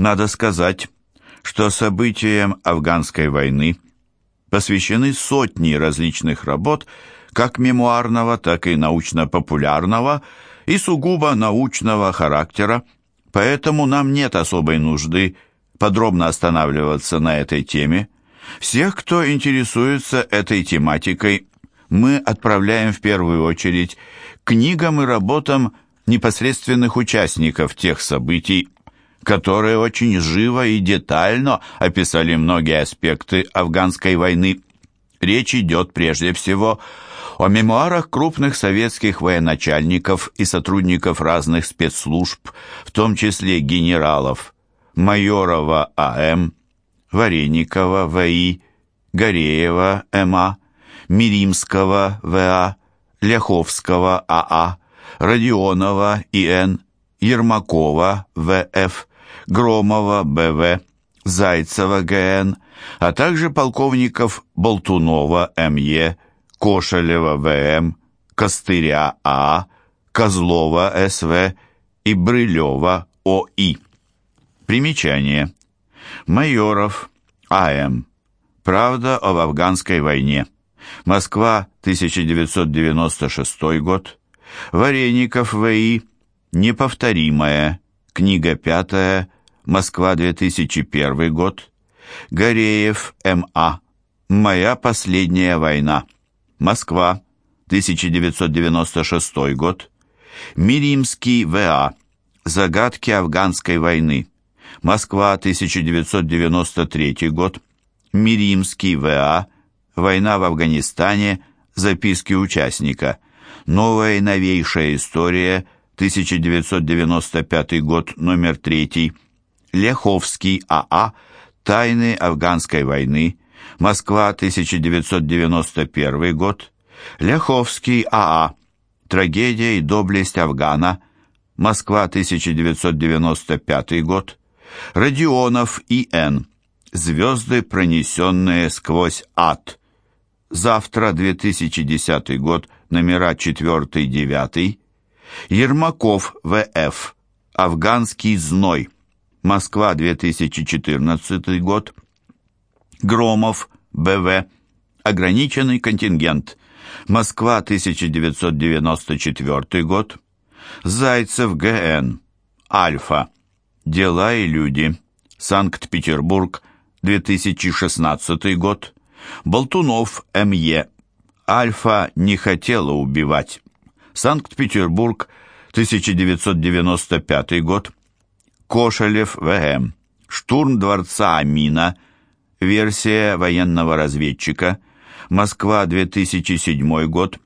Надо сказать, что событиям афганской войны посвящены сотни различных работ, как мемуарного, так и научно-популярного и сугубо научного характера, поэтому нам нет особой нужды подробно останавливаться на этой теме. Всех, кто интересуется этой тематикой, мы отправляем в первую очередь книгам и работам непосредственных участников тех событий, которые очень живо и детально описали многие аспекты афганской войны. Речь идет прежде всего о мемуарах крупных советских военачальников и сотрудников разных спецслужб, в том числе генералов Майорова А.М., Вареникова В.И., Гореева М.А., Миримского В.А., Ляховского А.А., Родионова И.Н., Ермакова В.Ф., Громова Б.В., Зайцева Г.Н., а также полковников Болтунова М.Е., Кошелева В.М., Костыря А., Козлова С.В. и Брылева О.И. Примечание. Майоров А.М. Правда об афганской войне. Москва, 1996 год. Вареников В.И. Неповторимая. Книга пятая. Москва, 2001 год. Гореев М.А. Моя последняя война. Москва, 1996 год. Миримский В.А. Загадки афганской войны. Москва, 1993 год. Миримский В.А. Война в Афганистане. Записки участника. Новая и новейшая история. 1995 год, номер 3. Ляховский А.А. Тайны афганской войны. Москва, 1991 год. Ляховский А.А. Трагедия и доблесть Афгана. Москва, 1995 год. Родионов И.Н. Звезды, пронесенные сквозь ад. Завтра, 2010 год, номера 4-9. Ермаков В.Ф. Афганский зной. Москва, 2014 год. Громов Б.В. Ограниченный контингент. Москва, 1994 год. Зайцев Г.Н. Альфа. Дела и люди. Санкт-Петербург, 2016 год. Болтунов М.Е. Альфа не хотела убивать. Санкт-Петербург, 1995 год. Кошелев В.М. Штурм дворца Амина. Версия военного разведчика. Москва, 2007 год.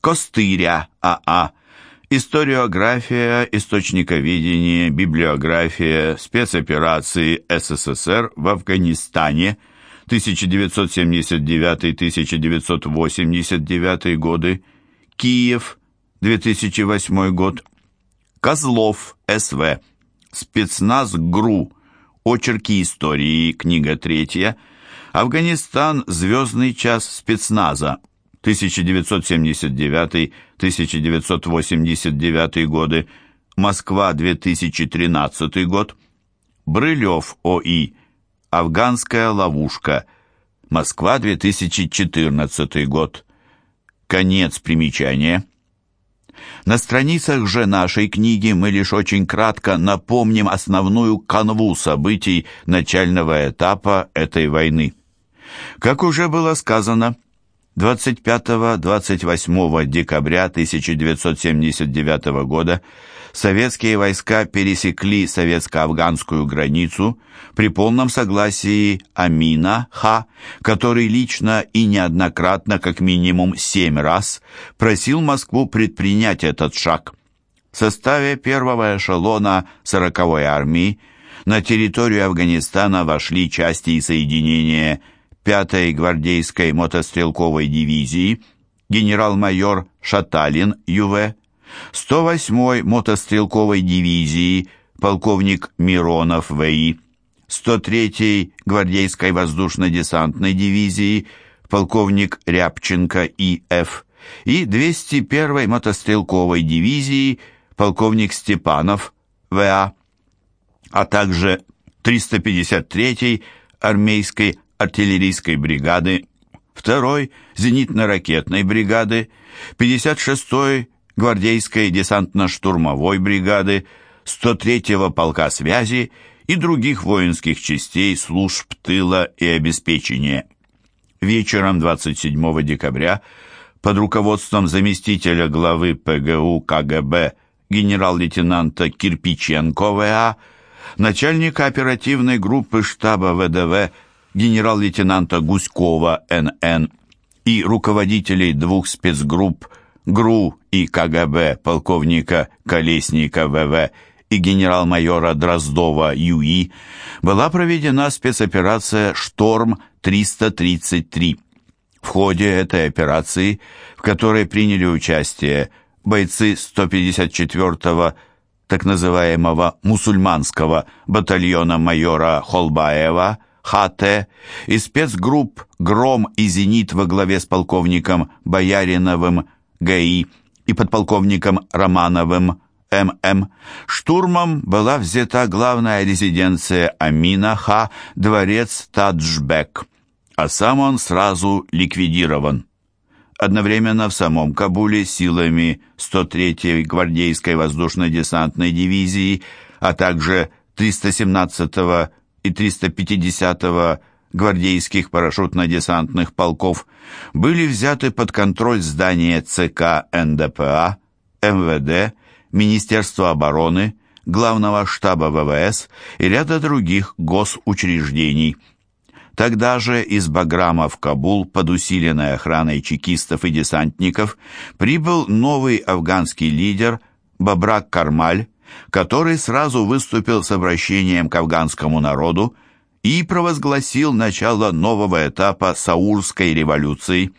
Костыря А.А. Историография, источниковедение, библиография, спецоперации СССР в Афганистане 1979-1989 годы, Киев, 2008 год, Козлов, СВ, спецназ ГРУ, очерки истории, книга третья, Афганистан, звездный час спецназа, 1979-1989 годы, Москва, 2013 год, Брылев О.И., Афганская ловушка, Москва, 2014 год. Конец примечания. На страницах же нашей книги мы лишь очень кратко напомним основную канву событий начального этапа этой войны. Как уже было сказано, 25-28 декабря 1979 года советские войска пересекли советско-афганскую границу при полном согласии Амина Ха, который лично и неоднократно, как минимум семь раз, просил Москву предпринять этот шаг. В составе первого эшелона 40-й армии на территорию Афганистана вошли части и соединения 5-й гвардейской мотострелковой дивизии генерал-майор Шаталин Ю.В., 108-й мотострелковой дивизии полковник Миронов В.И., 103-й гвардейской воздушно-десантной дивизии полковник Рябченко И.Ф. и 201-й мотострелковой дивизии полковник Степанов В.А. а также 353-й армейской артиллерийской бригады, 2-й зенитно-ракетной бригады, 56-й гвардейской десантно-штурмовой бригады, 103-го полка связи и других воинских частей служб тыла и обеспечения. Вечером 27 декабря под руководством заместителя главы ПГУ КГБ генерал-лейтенанта Кирпиченко ВА, начальника оперативной группы штаба ВДВ генерал-лейтенанта Гуськова НН и руководителей двух спецгрупп ГРУ и КГБ полковника Колесника ВВ и генерал-майора Дроздова ЮИ была проведена спецоперация «Шторм-333». В ходе этой операции, в которой приняли участие бойцы 154-го так называемого мусульманского батальона майора Холбаева ХТ и спецгрупп «Гром» и «Зенит» во главе с полковником Бояриновым ГИ и подполковником Романовым ММ, штурмом была взята главная резиденция Амина Ха, дворец Таджбек, а сам он сразу ликвидирован. Одновременно в самом Кабуле силами 103-й гвардейской воздушно-десантной дивизии, а также 317-го и 350-го гвардейских парашютно-десантных полков были взяты под контроль здания ЦК НДПА, МВД, Министерства обороны, Главного штаба ВВС и ряда других госучреждений. Тогда же из Баграма в Кабул под усиленной охраной чекистов и десантников прибыл новый афганский лидер Бабрак Кармаль, который сразу выступил с обращением к афганскому народу и провозгласил начало нового этапа Саурской революции.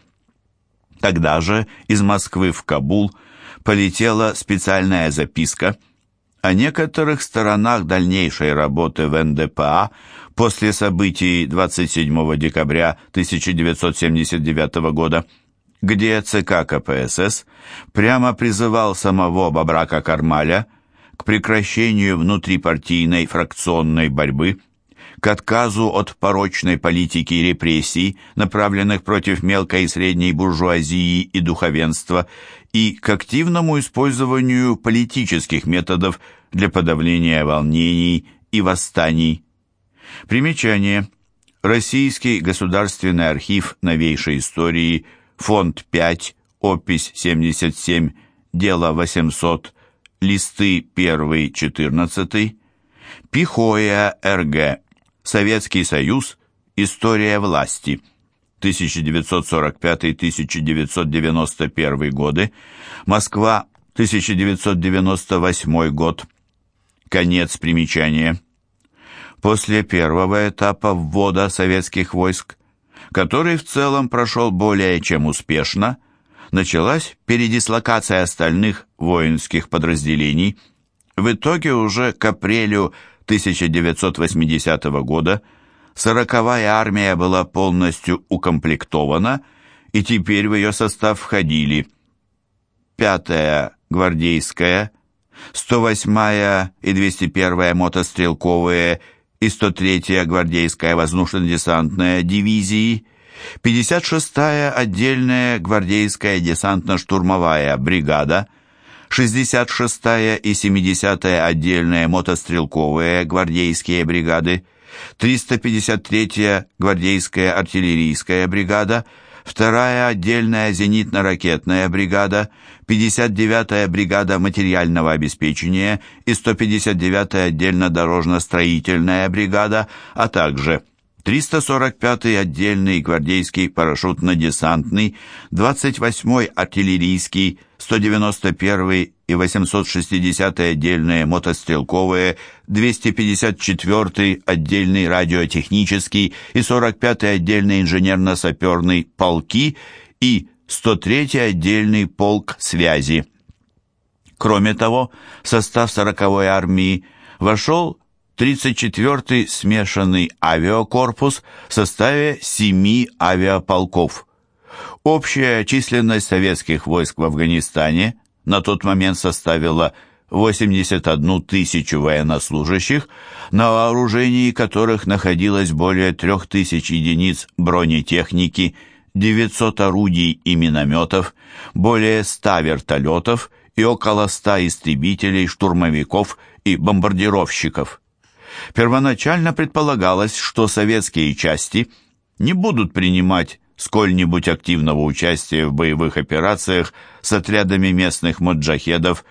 Тогда же из Москвы в Кабул полетела специальная записка о некоторых сторонах дальнейшей работы в НДПА после событий 27 декабря 1979 года, где ЦК КПСС прямо призывал самого Бабрака Кармаля к прекращению внутрипартийной фракционной борьбы – к отказу от порочной политики репрессий, направленных против мелкой и средней буржуазии и духовенства, и к активному использованию политических методов для подавления волнений и восстаний. Примечание. Российский государственный архив новейшей истории, фонд 5, опись 77, дело 800, листы 1-14, Пихоя РГ, Советский Союз. История власти. 1945-1991 годы. Москва. 1998 год. Конец примечания. После первого этапа ввода советских войск, который в целом прошел более чем успешно, началась передислокация остальных воинских подразделений. В итоге уже к апрелю 1980 года 40-я армия была полностью укомплектована, и теперь в ее состав входили 5-я гвардейская, 108-я и 201-я мотострелковые и 103-я гвардейская воздушно-десантная дивизии, 56-я отдельная гвардейская десантно-штурмовая бригада – 66-я и 70-я отдельные мотострелковые гвардейские бригады, 353-я гвардейская артиллерийская бригада, 2-я отдельная зенитно-ракетная бригада, 59-я бригада материального обеспечения и 159-я отдельно-дорожно-строительная бригада, а также 345-й отдельный гвардейский парашютно-десантный, 28-й артиллерийский, 191-й и 860-й отдельные мотострелковые, 254-й отдельный радиотехнический и 45-й отдельный инженерно-саперный полки и 103-й отдельный полк связи. Кроме того, в состав 40-й армии вошел 34-й смешанный авиакорпус в составе семи авиаполков. Общая численность советских войск в Афганистане на тот момент составила 81 тысячу военнослужащих, на вооружении которых находилось более 3000 единиц бронетехники, 900 орудий и минометов, более 100 вертолетов и около 100 истребителей, штурмовиков и бомбардировщиков. Первоначально предполагалось, что советские части не будут принимать сколь-нибудь активного участия в боевых операциях с отрядами местных моджахедов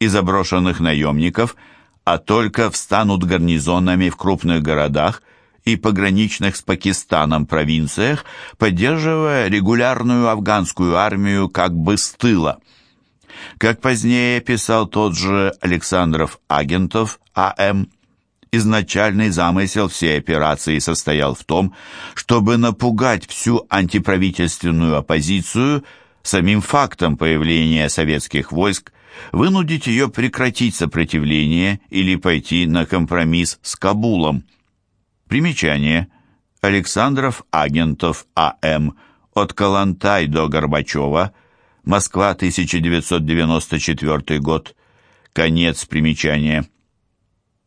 и заброшенных наемников, а только встанут гарнизонами в крупных городах и пограничных с Пакистаном провинциях, поддерживая регулярную афганскую армию как бы с тыла. Как позднее писал тот же Александров Агентов А.М., изначальный замысел всей операции состоял в том, чтобы напугать всю антиправительственную оппозицию самим фактом появления советских войск, вынудить ее прекратить сопротивление или пойти на компромисс с Кабулом. Примечание. Александров Агентов А.М. От Калантай до Горбачева. Москва, 1994 год. Конец примечания.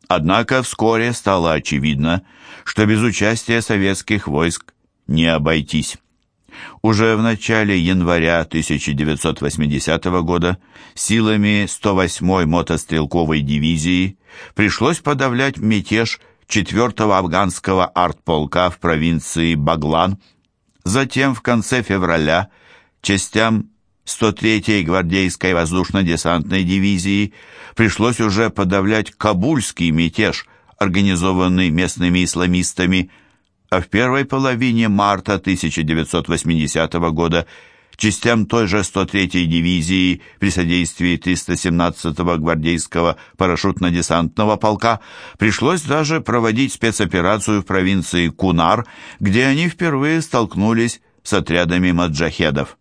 Однако вскоре стало очевидно, что без участия советских войск не обойтись. Уже в начале января 1980 года силами 108-й мотострелковой дивизии пришлось подавлять мятеж 4-го афганского артполка в провинции Баглан. Затем в конце февраля частям 103-й гвардейской воздушно-десантной дивизии пришлось уже подавлять кабульский мятеж, организованный местными исламистами, а в первой половине марта 1980 года частям той же 103-й дивизии при содействии 317-го гвардейского парашютно-десантного полка пришлось даже проводить спецоперацию в провинции Кунар, где они впервые столкнулись с отрядами маджахедов.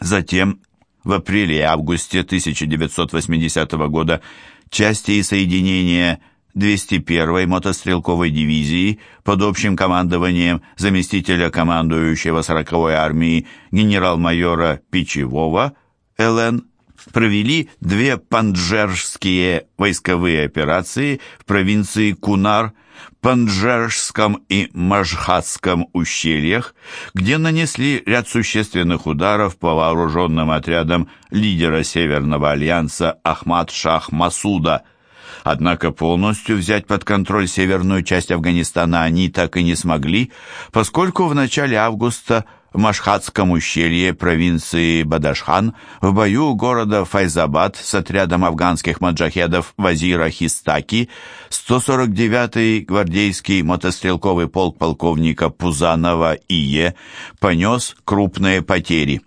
Затем, в апреле и августе 1980 года, части и соединения 201-й мотострелковой дивизии под общим командованием заместителя командующего 40-й армии генерал-майора Пичевого ЛН провели две панджерские войсковые операции в провинции Кунар – Панджерском и Мажхатском ущельях, где нанесли ряд существенных ударов по вооруженным отрядам лидера Северного альянса Ахмад Шах Масуда. Однако полностью взять под контроль северную часть Афганистана они так и не смогли, поскольку в начале августа – в Машхатском ущелье провинции Бадашхан в бою города Файзабад с отрядом афганских маджахедов Вазира Хистаки 149-й гвардейский мотострелковый полк полковника Пузанова ИЕ понес крупные потери.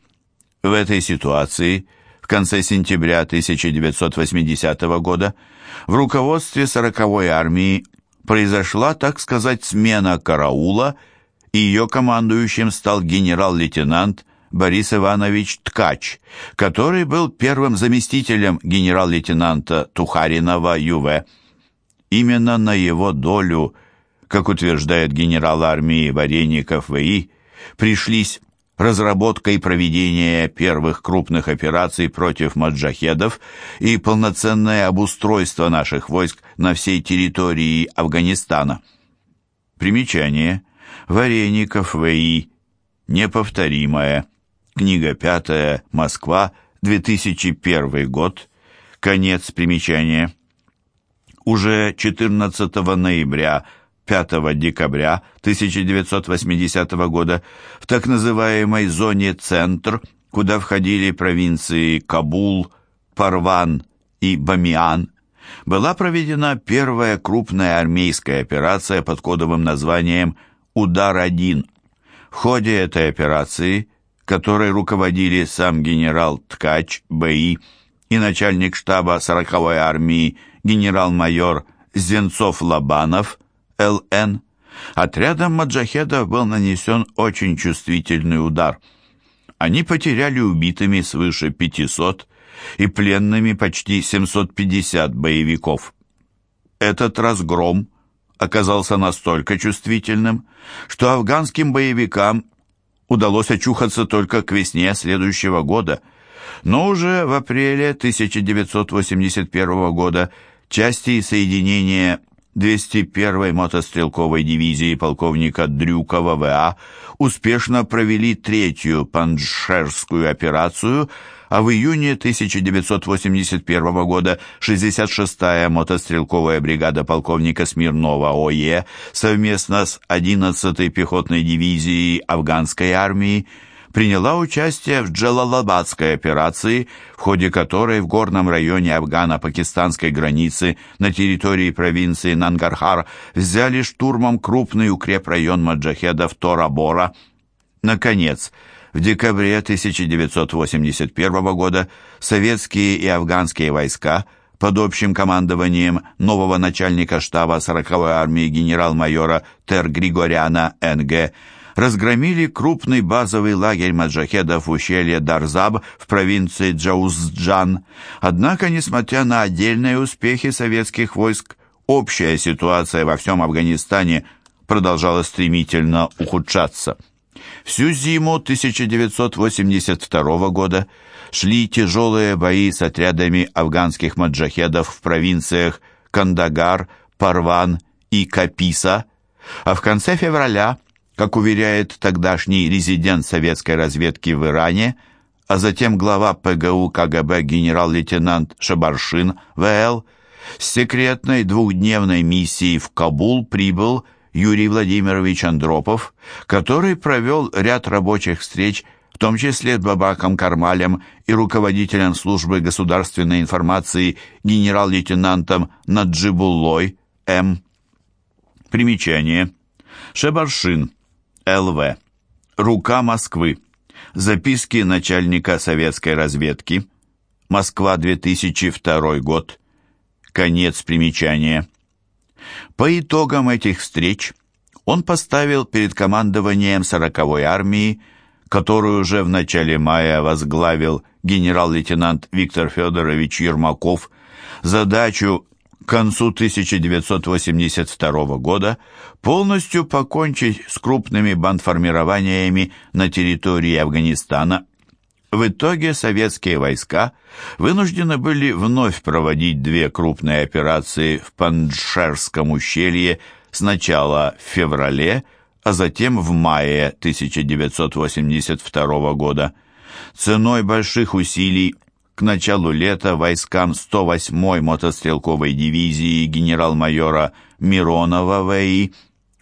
В этой ситуации в конце сентября 1980 года в руководстве 40-й армии произошла, так сказать, смена караула – и ее командующим стал генерал-лейтенант Борис Иванович Ткач, который был первым заместителем генерал-лейтенанта Тухаринова ЮВ. Именно на его долю, как утверждает генерал армии Вареников В.И., пришлись разработка и проведение первых крупных операций против маджахедов и полноценное обустройство наших войск на всей территории Афганистана. Примечание – Вареников В.И. Неповторимая. Книга пятая. Москва. 2001 год. Конец примечания. Уже 14 ноября 5 декабря 1980 года в так называемой зоне «Центр», куда входили провинции Кабул, Парван и Бамиан, была проведена первая крупная армейская операция под кодовым названием «Удар-1». В ходе этой операции, которой руководили сам генерал Ткач Б.И. и начальник штаба 40-й армии генерал-майор Зенцов-Лобанов Л.Н., отрядом маджахедов был нанесен очень чувствительный удар. Они потеряли убитыми свыше 500 и пленными почти 750 боевиков. Этот разгром оказался настолько чувствительным, что афганским боевикам удалось очухаться только к весне следующего года. но уже в апреле 1981 года части и соединения 201-й мотострелковой дивизии полковника Дрюкова ВА успешно провели третью Панджшерскую операцию, а в июне 1981 года 66-я мотострелковая бригада полковника Смирнова ОЕ совместно с 11-й пехотной дивизией афганской армии приняла участие в Джалалабадской операции, в ходе которой в горном районе афгано-пакистанской границы на территории провинции Нангархар взяли штурмом крупный укрепрайон маджахедов Тора-Бора. Наконец, в декабре 1981 года советские и афганские войска под общим командованием нового начальника штаба 40-й армии генерал-майора Тер Григоряна Н.Г разгромили крупный базовый лагерь маджахедов в ущелье Дарзаб в провинции Джаузджан. Однако, несмотря на отдельные успехи советских войск, общая ситуация во всем Афганистане продолжала стремительно ухудшаться. Всю зиму 1982 года шли тяжелые бои с отрядами афганских маджахедов в провинциях Кандагар, Парван и Каписа, а в конце февраля как уверяет тогдашний резидент советской разведки в Иране, а затем глава ПГУ КГБ генерал-лейтенант Шабаршин ВЛ, с секретной двухдневной миссией в Кабул прибыл Юрий Владимирович Андропов, который провел ряд рабочих встреч, в том числе с Бабаком Кармалем и руководителем службы государственной информации генерал-лейтенантом Наджибуллой М. Примечание. Шебаршин ЛВ. Рука Москвы. Записки начальника советской разведки. Москва, 2002 год. Конец примечания. По итогам этих встреч он поставил перед командованием 40-й армии, которую уже в начале мая возглавил генерал-лейтенант Виктор Федорович Ермаков, задачу к концу 1982 года полностью покончить с крупными бандформированиями на территории Афганистана. В итоге советские войска вынуждены были вновь проводить две крупные операции в Панджшерском ущелье сначала в феврале, а затем в мае 1982 года. Ценой больших усилий к началу лета войскам 108-й мотострелковой дивизии генерал-майора Миронова ВИ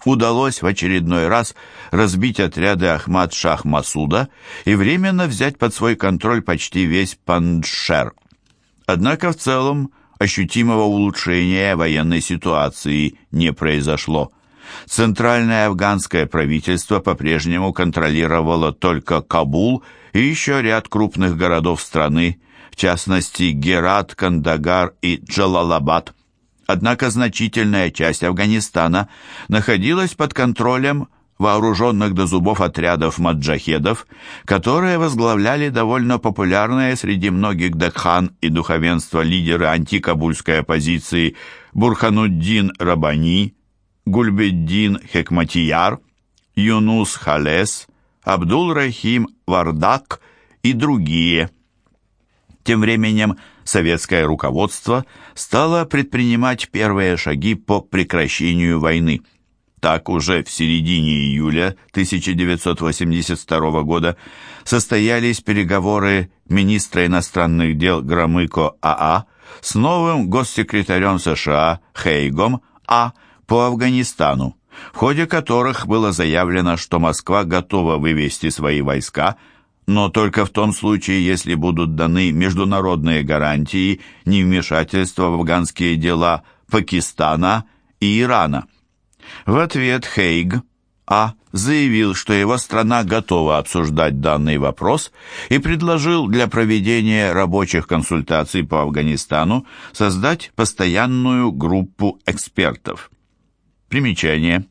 удалось в очередной раз разбить отряды Ахмад-Шах Масуда и временно взять под свой контроль почти весь Панджшер. Однако в целом ощутимого улучшения военной ситуации не произошло. Центральное афганское правительство по-прежнему контролировало только Кабул и еще ряд крупных городов страны, в частности Герат, Кандагар и Джалалабад. Однако значительная часть Афганистана находилась под контролем вооруженных до зубов отрядов маджахедов, которые возглавляли довольно популярные среди многих Дакхан и духовенства лидеры антикабульской оппозиции Бурхануддин Рабани, Гульбеддин Хекматияр, Юнус Халес, Абдул-Рахим Вардак и другие – тем временем советское руководство стало предпринимать первые шаги по прекращению войны. Так уже в середине июля 1982 года состоялись переговоры министра иностранных дел Громыко АА с новым госсекретарем США Хейгом А по Афганистану, в ходе которых было заявлено, что Москва готова вывести свои войска – но только в том случае, если будут даны международные гарантии невмешательства в афганские дела Пакистана и Ирана. В ответ Хейг А. заявил, что его страна готова обсуждать данный вопрос и предложил для проведения рабочих консультаций по Афганистану создать постоянную группу экспертов. Примечание.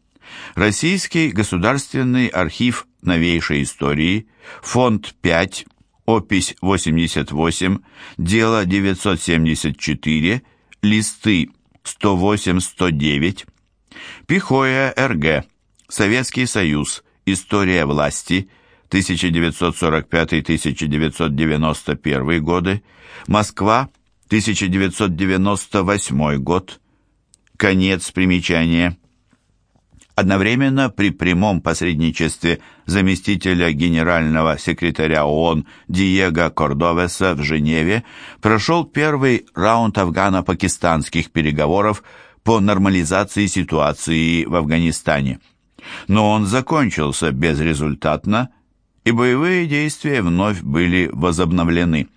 Российский государственный архив новейшей истории, фонд 5, опись 88, дело 974, листы 108-109, Пихоя РГ, Советский Союз, История власти, 1945-1991 годы, Москва, 1998 год, конец примечания. Одновременно при прямом посредничестве заместителя генерального секретаря ООН Диего Кордовеса в Женеве прошел первый раунд афгано-пакистанских переговоров по нормализации ситуации в Афганистане. Но он закончился безрезультатно, и боевые действия вновь были возобновлены.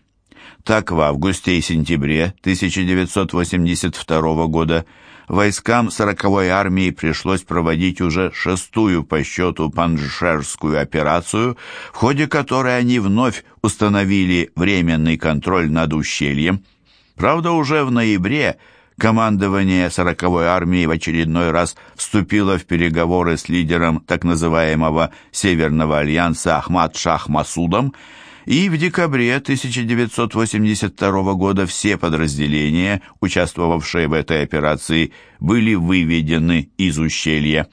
Так в августе и сентябре 1982 года войскам 40-й армии пришлось проводить уже шестую по счету панжшерскую операцию, в ходе которой они вновь установили временный контроль над ущельем. Правда, уже в ноябре командование 40-й армии в очередной раз вступило в переговоры с лидером так называемого Северного альянса Ахмад Шах Масудом, и в декабре 1982 года все подразделения, участвовавшие в этой операции, были выведены из ущелья.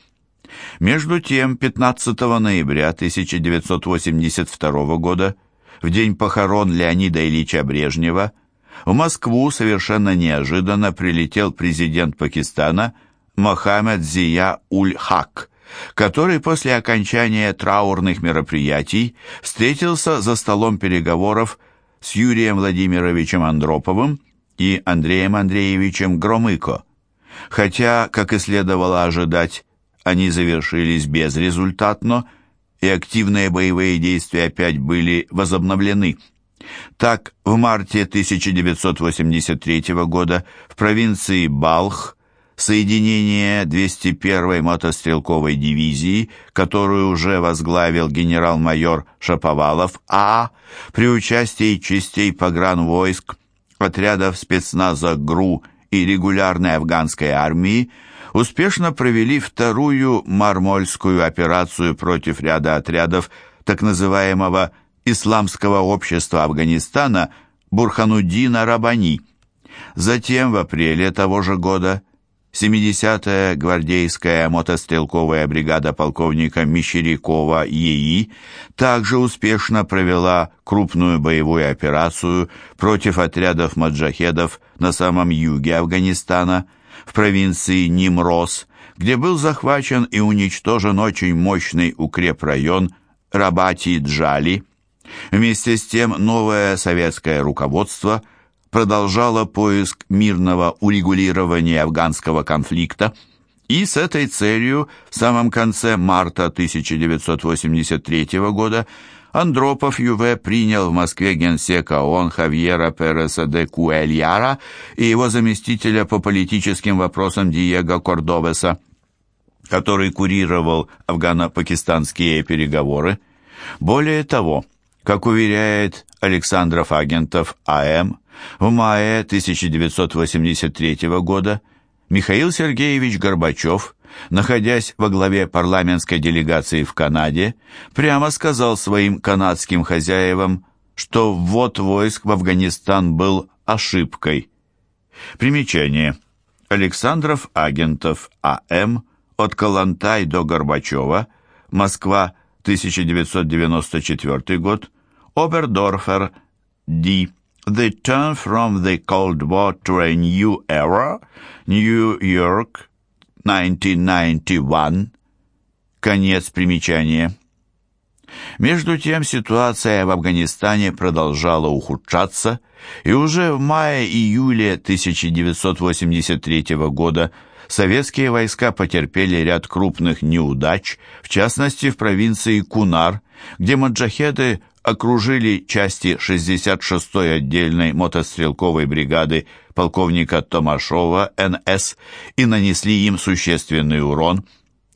Между тем, 15 ноября 1982 года, в день похорон Леонида Ильича Брежнева, в Москву совершенно неожиданно прилетел президент Пакистана Мохаммед Зия Уль-Хак, который после окончания траурных мероприятий встретился за столом переговоров с Юрием Владимировичем Андроповым и Андреем Андреевичем Громыко. Хотя, как и следовало ожидать, они завершились безрезультатно, и активные боевые действия опять были возобновлены. Так, в марте 1983 года в провинции Балх соединение 201-й мотострелковой дивизии, которую уже возглавил генерал-майор Шаповалов А, при участии частей погранвойск, отрядов спецназа ГРУ и регулярной афганской армии, успешно провели вторую мармольскую операцию против ряда отрядов так называемого «Исламского общества Афганистана» Бурхануддина Рабани. Затем, в апреле того же года, 70-я гвардейская мотострелковая бригада полковника Мещерякова ЕИ также успешно провела крупную боевую операцию против отрядов маджахедов на самом юге Афганистана, в провинции Нимрос, где был захвачен и уничтожен очень мощный укрепрайон Рабати-Джали. Вместе с тем новое советское руководство – продолжала поиск мирного урегулирования афганского конфликта, и с этой целью в самом конце марта 1983 года Андропов Юве принял в Москве генсека ООН Хавьера Переса де Куэльяра и его заместителя по политическим вопросам Диего Кордовеса, который курировал афгано-пакистанские переговоры. Более того, как уверяет Александров Агентов А.М., в мае 1983 года Михаил Сергеевич Горбачев, находясь во главе парламентской делегации в Канаде, прямо сказал своим канадским хозяевам, что ввод войск в Афганистан был ошибкой. Примечание. Александров Агентов А.М. От Калантай до Горбачева. Москва, 1994 год. Обердорфер Ди. The Turn from the Cold War to a New Era, New York, 1991. Конец примечания. Между тем ситуация в Афганистане продолжала ухудшаться, и уже в мае-июле 1983 года советские войска потерпели ряд крупных неудач, в частности в провинции Кунар, где маджахеды окружили части 66-й отдельной мотострелковой бригады полковника Томашова НС и нанесли им существенный урон,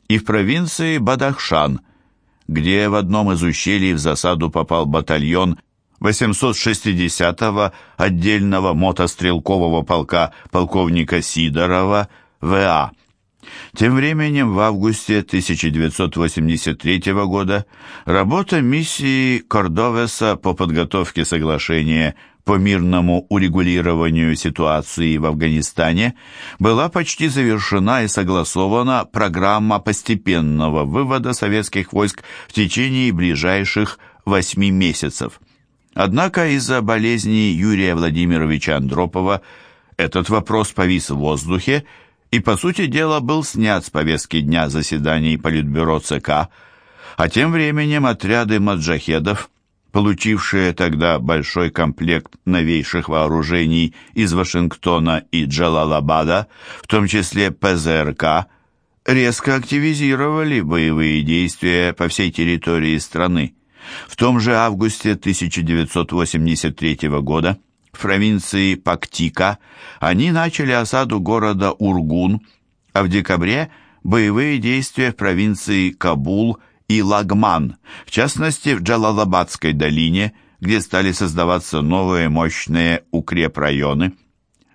и в провинции Бадахшан, где в одном из ущелий в засаду попал батальон 860-го отдельного мотострелкового полка полковника Сидорова ВА. Тем временем в августе 1983 года работа миссии Кордовеса по подготовке соглашения по мирному урегулированию ситуации в Афганистане была почти завершена и согласована программа постепенного вывода советских войск в течение ближайших восьми месяцев. Однако из-за болезни Юрия Владимировича Андропова этот вопрос повис в воздухе и, по сути дела, был снят с повестки дня заседаний Политбюро ЦК, а тем временем отряды маджахедов, получившие тогда большой комплект новейших вооружений из Вашингтона и Джалалабада, в том числе ПЗРК, резко активизировали боевые действия по всей территории страны. В том же августе 1983 года в провинции Пактика они начали осаду города Ургун, а в декабре боевые действия в провинции Кабул и Лагман, в частности в Джалалабадской долине, где стали создаваться новые мощные укрепрайоны.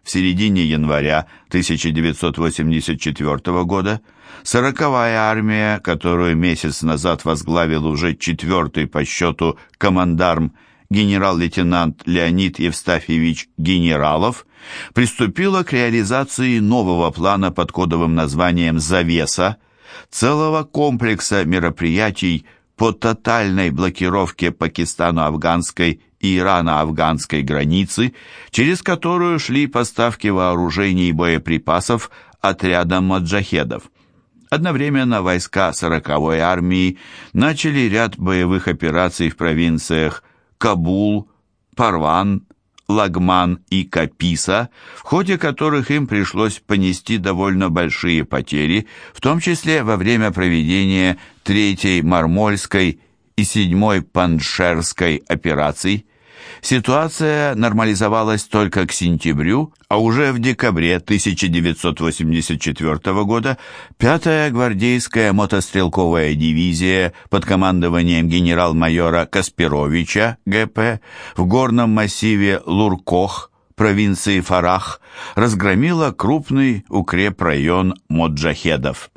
В середине января 1984 года 40-я армия, которую месяц назад возглавил уже четвертый по счету командарм генерал-лейтенант Леонид Евстафьевич Генералов, приступила к реализации нового плана под кодовым названием «Завеса», целого комплекса мероприятий по тотальной блокировке Пакистано-Афганской и Ирано-Афганской границы, через которую шли поставки вооружений и боеприпасов отрядам маджахедов. Одновременно войска 40-й армии начали ряд боевых операций в провинциях Кабул, Парван, Лагман и Каписа, в ходе которых им пришлось понести довольно большие потери, в том числе во время проведения Третьей Мармольской и Седьмой Паншерской операций. Ситуация нормализовалась только к сентябрю, а уже в декабре 1984 года 5-я гвардейская мотострелковая дивизия под командованием генерал-майора Каспировича ГП в горном массиве Луркох провинции Фарах разгромила крупный укрепрайон моджахедов.